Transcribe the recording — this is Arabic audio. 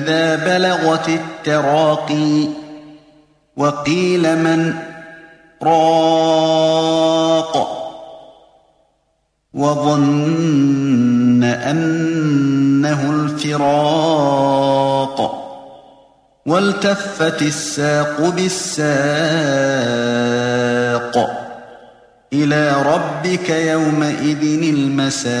إذا بلغت التراقي وقيل من؟ راق. وظن أنه الفراق. والتفت الساق بالساق. إلى ربك يومئذ المساق.